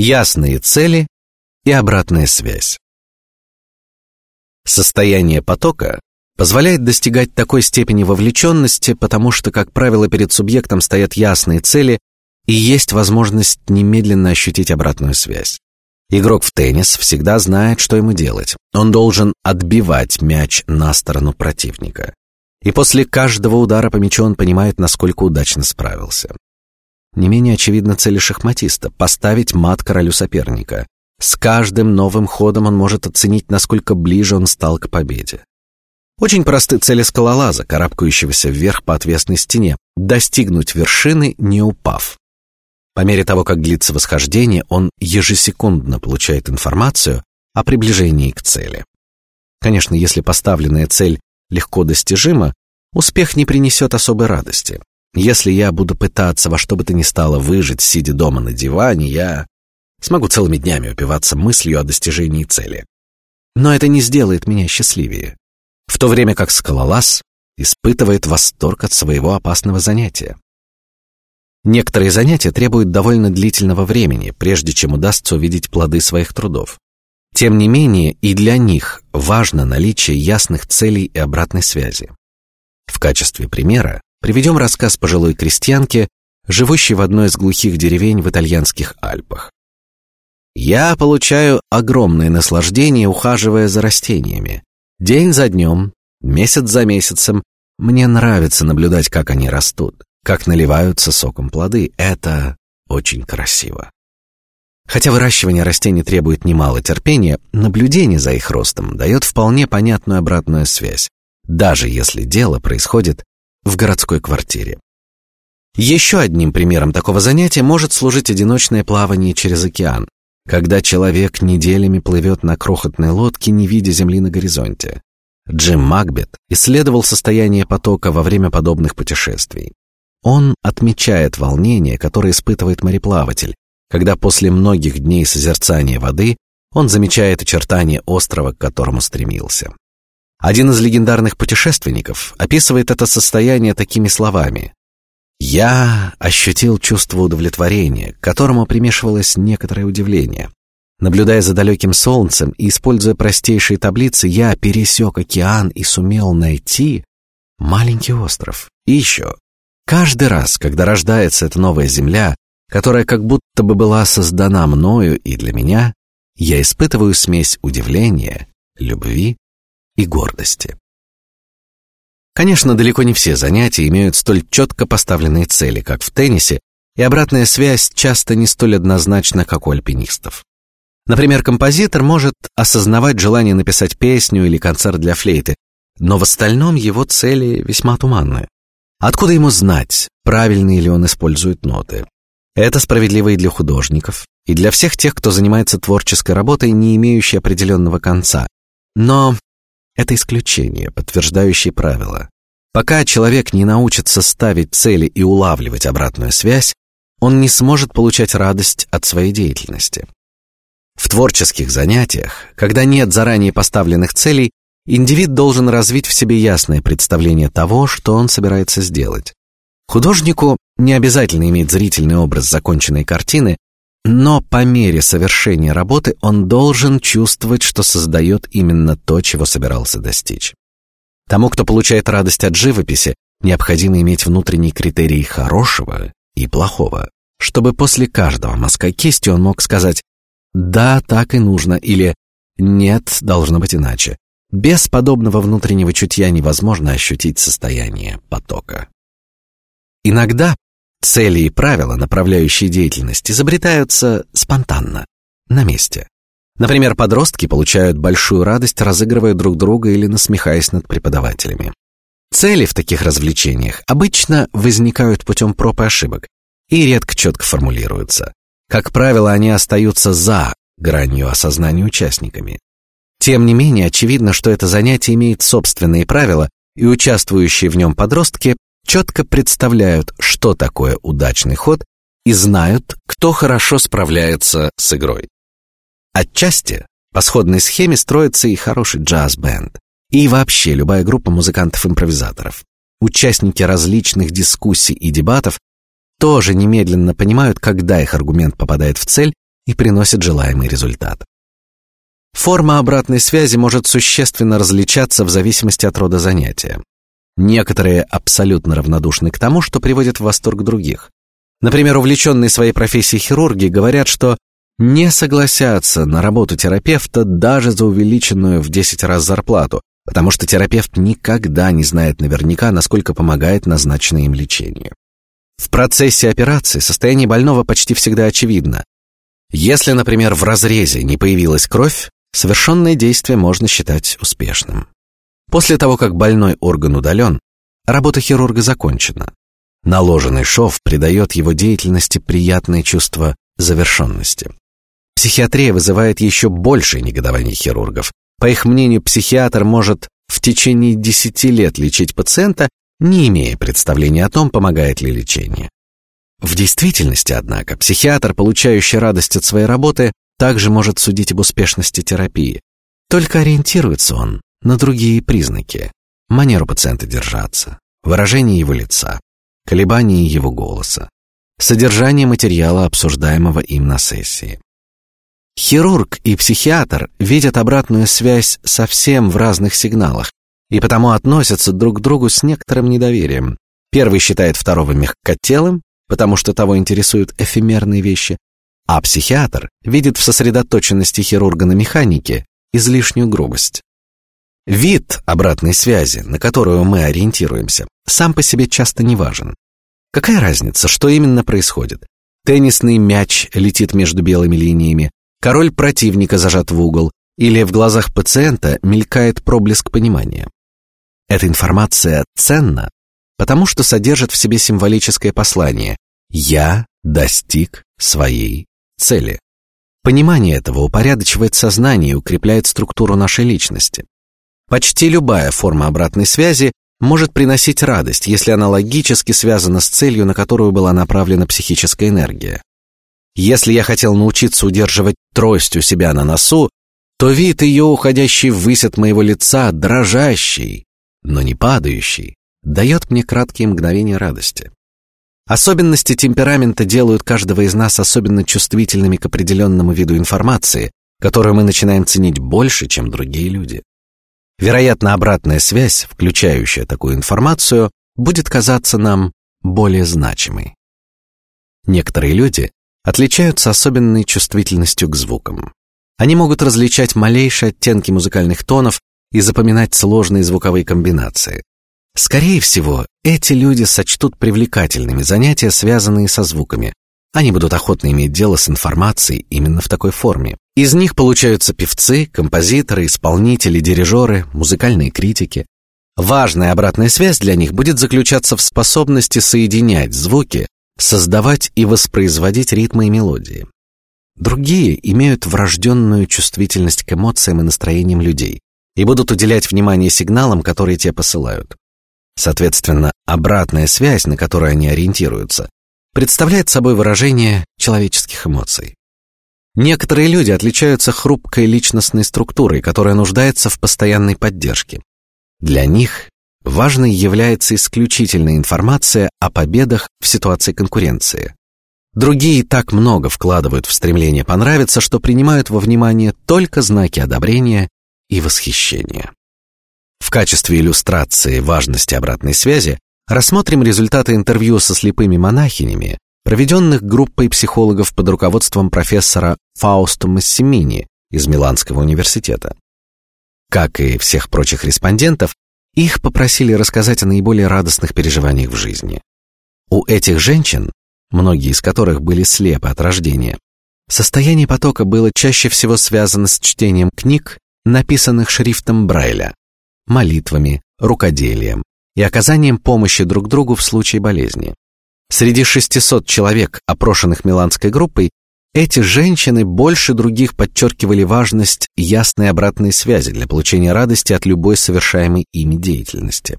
ясные цели и обратная связь. Состояние потока позволяет достигать такой степени вовлеченности, потому что, как правило, перед субъектом стоят ясные цели и есть возможность немедленно ощутить обратную связь. Игрок в теннис всегда знает, что ему делать. Он должен отбивать мяч на сторону противника. И после каждого удара по мячу он понимает, насколько удачно справился. Не менее очевидна цель шахматиста – поставить мат королю соперника. С каждым новым ходом он может оценить, насколько ближе он стал к победе. Очень просты цели скалолаза, карабкающегося вверх по отвесной стене, достигнуть вершины, не упав. По мере того, как длится восхождение, он ежесекундно получает информацию о приближении к цели. Конечно, если поставленная цель легко достижима, успех не принесет особой радости. Если я буду пытаться во что бы то ни стало выжить, сидя дома на диване, я смогу целыми днями упиваться мыслью о достижении цели. Но это не сделает меня счастливее. В то время как скалолаз испытывает восторг от своего опасного занятия. Некоторые занятия требуют довольно длительного времени, прежде чем удастся увидеть плоды своих трудов. Тем не менее, и для них важно наличие ясных целей и обратной связи. В качестве примера Приведем рассказ пожилой крестьянки, живущей в одной из глухих деревень в итальянских Альпах. Я получаю огромное наслаждение, ухаживая за растениями. День за днем, месяц за месяцем, мне нравится наблюдать, как они растут, как наливаются соком плоды. Это очень красиво. Хотя выращивание растений требует немало терпения, наблюдение за их ростом дает вполне понятную обратную связь, даже если дело происходит в городской квартире. Еще одним примером такого занятия может служить одиночное плавание через океан, когда человек неделями плывет на крохотной лодке, не видя земли на горизонте. Джим Макбет исследовал состояние потока во время подобных путешествий. Он отмечает волнение, которое испытывает мореплаватель, когда после многих дней созерцания воды он замечает очертания острова, к которому стремился. Один из легендарных путешественников описывает это состояние такими словами: "Я ощутил чувство удовлетворения, к которому примешивалось некоторое удивление. Наблюдая за далеким солнцем и используя простейшие таблицы, я пересек океан и сумел найти маленький остров. И еще, каждый раз, когда рождается эта новая земля, которая как будто бы была создана мною и для меня, я испытываю смесь удивления, любви и гордости. Конечно, далеко не все занятия имеют столь четко поставленные цели, как в теннисе, и обратная связь часто не столь однозначна, как у альпинистов. Например, композитор может осознавать желание написать песню или концерт для флейты, но в остальном его цели весьма туманны. Откуда ему знать, правильные ли он использует ноты? Это справедливо и для художников, и для всех тех, кто занимается творческой работой, не имеющей определенного конца. Но это исключение, подтверждающее правило. Пока человек не научится ставить цели и улавливать обратную связь, он не сможет получать радость от своей деятельности. В творческих занятиях, когда нет заранее поставленных целей, индивид должен развить в себе ясное представление того, что он собирается сделать. Художнику не обязательно иметь зрительный образ законченной картины, но по мере совершения работы он должен чувствовать, что создает именно то, чего собирался достичь. Тому, кто получает радость от живописи, необходимо иметь внутренний критерий хорошего и плохого, чтобы после каждого мазка кистью он мог сказать «да, так и нужно» или «нет, должно быть иначе». Без подобного внутреннего чутья невозможно ощутить состояние потока. Иногда Цели и правила, направляющие деятельность, изобретаются спонтанно, на месте. Например, подростки получают большую радость, разыгрывая друг друга или насмехаясь над преподавателями. Цели в таких развлечениях обычно возникают путем проб и ошибок и редко четко формулируются. Как правило, они остаются за гранью осознания участниками. Тем не менее, очевидно, что это занятие имеет собственные правила, и участвующие в нем подростки четко представляют, что такое удачный ход, и знают, кто хорошо справляется с игрой. Отчасти по сходной схеме строится и хороший джаз-бенд, и вообще любая группа музыкантов-импровизаторов. Участники различных дискуссий и дебатов тоже немедленно понимают, когда их аргумент попадает в цель и приносит желаемый результат. Форма обратной связи может существенно различаться в зависимости от рода занятия. Некоторые абсолютно равнодушны к тому, что приводит в восторг других. Например, увлеченные своей профессией хирурги говорят, что не согласятся на работу терапевта даже за увеличенную в 10 раз зарплату, потому что терапевт никогда не знает наверняка, насколько помогает назначенное им лечение. В процессе операции состояние больного почти всегда очевидно. Если, например, в разрезе не появилась кровь, совершенное действие можно считать успешным. После того, как больной орган удален, работа хирурга закончена. Наложенный шов придает его деятельности приятное чувство завершенности. Психиатрия вызывает еще большее негодование хирургов. По их мнению, психиатр может в течение десяти лет лечить пациента, не имея представления о том, помогает ли лечение. В действительности, однако, психиатр, получающий радость от своей работы, также может судить об успешности терапии. Только ориентируется он на другие признаки: манеру пациента держаться, выражение его лица, колебания его голоса, содержание материала, обсуждаемого им на сессии. Хирург и психиатр видят обратную связь совсем в разных сигналах и потому относятся друг к другу с некоторым недоверием. Первый считает второго мягкотелым, потому что того интересуют эфемерные вещи, а психиатр видит в сосредоточенности хирурга на механике излишнюю грубость. Вид обратной связи, на которую мы ориентируемся, сам по себе часто не важен. Какая разница, что именно происходит? Теннисный мяч летит между белыми линиями, король противника зажат в угол, или в глазах пациента мелькает проблеск понимания. Эта информация ценна, потому что содержит в себе символическое послание: я достиг своей цели. Понимание этого упорядочивает сознание и укрепляет структуру нашей личности. Почти любая форма обратной связи может приносить радость, если она логически связана с целью, на которую была направлена психическая энергия. Если я хотел научиться удерживать трость у себя на носу, то вид ее, уходящий ввысь от моего лица, дрожащий, но не падающий, дает мне краткие мгновения радости. Особенности темперамента делают каждого из нас особенно чувствительными к определенному виду информации, которую мы начинаем ценить больше, чем другие люди. Вероятно, обратная связь, включающая такую информацию, будет казаться нам более значимой. Некоторые люди отличаются особенной чувствительностью к звукам. Они могут различать малейшие оттенки музыкальных тонов и запоминать сложные звуковые комбинации. Скорее всего, эти люди сочтут привлекательными занятия, связанные со звуками. Они будут охотно иметь дело с информацией именно в такой форме. Из них получаются певцы, композиторы, исполнители, дирижеры, музыкальные критики. Важная обратная связь для них будет заключаться в способности соединять звуки, создавать и воспроизводить ритмы и мелодии. Другие имеют врожденную чувствительность к эмоциям и настроениям людей и будут уделять внимание сигналам, которые те посылают. Соответственно, обратная связь, на которую они ориентируются, представляет собой выражение человеческих эмоций. Некоторые люди отличаются хрупкой личностной структурой, которая нуждается в постоянной поддержке. Для них важной является исключительная информация о победах в ситуации конкуренции. Другие так много вкладывают в стремление понравиться, что принимают во внимание только знаки одобрения и восхищения. В качестве иллюстрации важности обратной связи рассмотрим результаты интервью со слепыми монахинями, проведенных группой психологов под руководством профессора Фаусто Массимини из Миланского университета. Как и всех прочих респондентов, их попросили рассказать о наиболее радостных переживаниях в жизни. У этих женщин, многие из которых были слепы от рождения, состояние потока было чаще всего связано с чтением книг, написанных шрифтом Брайля, молитвами, рукоделием, и оказанием помощи друг другу в случае болезни. Среди 600 человек, опрошенных Миланской группой, эти женщины больше других подчеркивали важность ясной обратной связи для получения радости от любой совершаемой ими деятельности.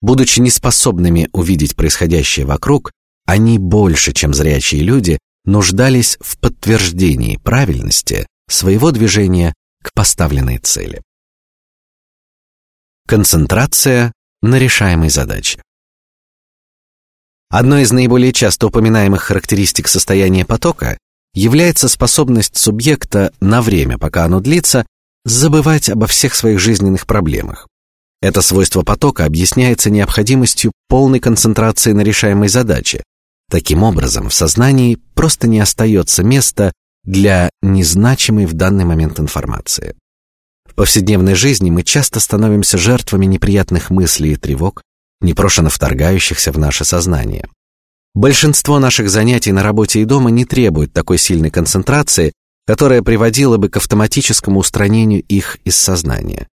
Будучи неспособными увидеть происходящее вокруг, они больше, чем зрячие люди, нуждались в подтверждении правильности своего движения к поставленной цели. Концентрация на решаемой задаче. Одной из наиболее часто упоминаемых характеристик состояния потока является способность субъекта на время, пока оно длится, забывать обо всех своих жизненных проблемах. Это свойство потока объясняется необходимостью полной концентрации на решаемой задаче. Таким образом, в сознании просто не остается места для незначимой в данный момент информации. В повседневной жизни мы часто становимся жертвами неприятных мыслей и тревог, непрошено вторгающихся в наше сознание. Большинство наших занятий на работе и дома не требует такой сильной концентрации, которая приводила бы к автоматическому устранению их из сознания.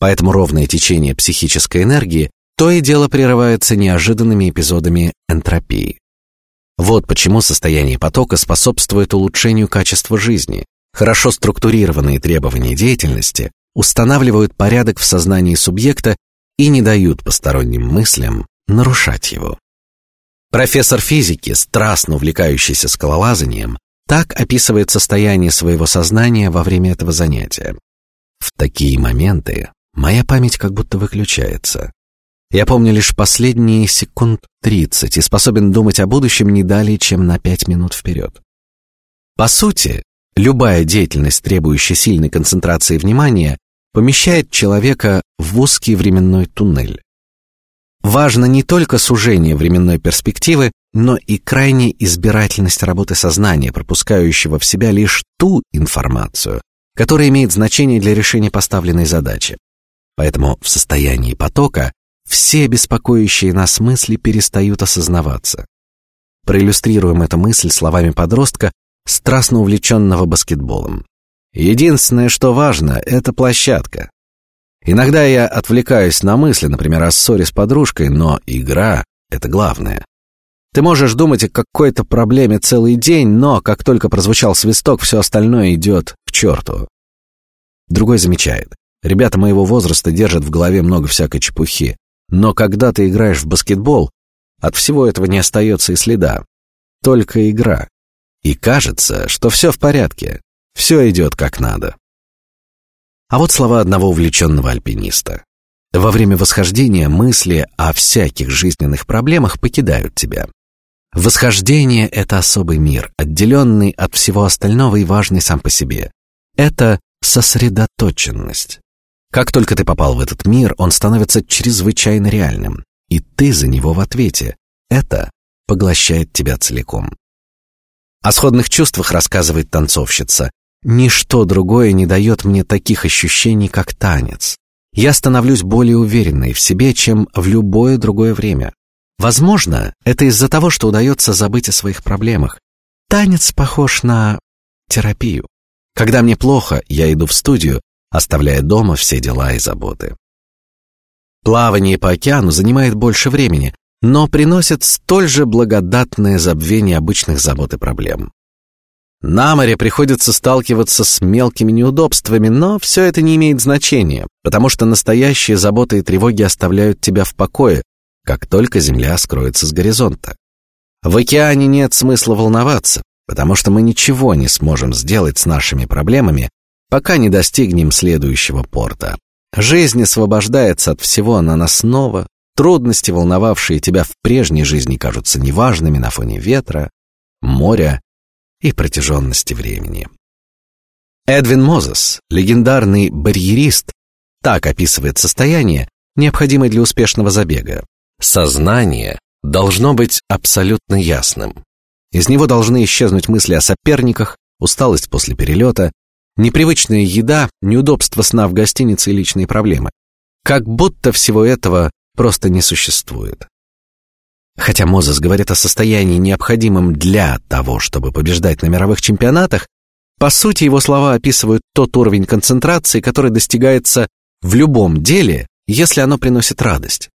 Поэтому ровное течение психической энергии то и дело прерывается неожиданными эпизодами энтропии. Вот почему состояние потока способствует улучшению качества жизни. Хорошо структурированные требования деятельности устанавливают порядок в сознании субъекта и не дают посторонним мыслям нарушать его. Профессор физики, страстно увлекающийся скалолазанием, так описывает состояние своего сознания во время этого занятия. В такие моменты моя память как будто выключается. Я помню лишь последние секунд тридцать и способен думать о будущем не далее, чем на пять минут вперед. По сути, любая деятельность, требующая сильной концентрации внимания, помещает человека в узкий временной туннель. Важно не только сужение временной перспективы, но и крайняя избирательность работы сознания, пропускающего в себя лишь ту информацию, которая имеет значение для решения поставленной задачи. Поэтому в состоянии потока все беспокоящие нас мысли перестают осознаваться. Проиллюстрируем эту мысль словами подростка, страстно увлеченного баскетболом. Единственное, что важно, это площадка. Иногда я отвлекаюсь на мысли, например, о ссоре с подружкой, но игра — это главное. Ты можешь думать о какой-то проблеме целый день, но как только прозвучал свисток, все остальное идет к черту. Другой замечает. Ребята моего возраста держат в голове много всякой чепухи. Но когда ты играешь в баскетбол, от всего этого не остается и следа. Только игра. И кажется, что все в порядке. Все идет как надо. А вот слова одного увлеченного альпиниста. Во время восхождения мысли о всяких жизненных проблемах покидают тебя. Восхождение — это особый мир, отделенный от всего остального и важный сам по себе. Это сосредоточенность. Как только ты попал в этот мир, он становится чрезвычайно реальным, и ты за него в ответе. Это поглощает тебя целиком. О сходных чувствах рассказывает танцовщица. Ничто другое не дает мне таких ощущений, как танец. Я становлюсь более уверенной в себе, чем в любое другое время. Возможно, это из-за того, что удается забыть о своих проблемах. Танец похож на терапию. Когда мне плохо, я иду в студию, оставляя дома все дела и заботы. Плавание по океану занимает больше времени, но приносит столь же благодатное забвение обычных забот и проблем. На море приходится сталкиваться с мелкими неудобствами, но все это не имеет значения, потому что настоящие заботы и тревоги оставляют тебя в покое, как только земля скроется с горизонта. В океане нет смысла волноваться, потому что мы ничего не сможем сделать с нашими проблемами, пока не достигнем следующего порта. Жизнь освобождается от всего наносного, трудности, волновавшие тебя в прежней жизни, кажутся неважными на фоне ветра, моря и протяженности времени. Эдвин Мозес, легендарный барьерист, так описывает состояние, необходимое для успешного забега. Сознание должно быть абсолютно ясным. Из него должны исчезнуть мысли о соперниках, усталость после перелета, непривычная еда, неудобства сна в гостинице и личные проблемы. Как будто всего этого просто не существует. Хотя Мозес говорит о состоянии необходимом для того, чтобы побеждать на мировых чемпионатах, по сути его слова описывают тот уровень концентрации, который достигается в любом деле, если оно приносит радость.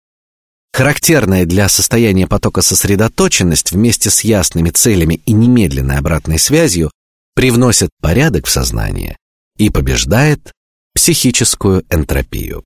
Характерная для состояния потока сосредоточенность вместе с ясными целями и немедленной обратной связью привносит порядок в сознание и побеждает психическую энтропию.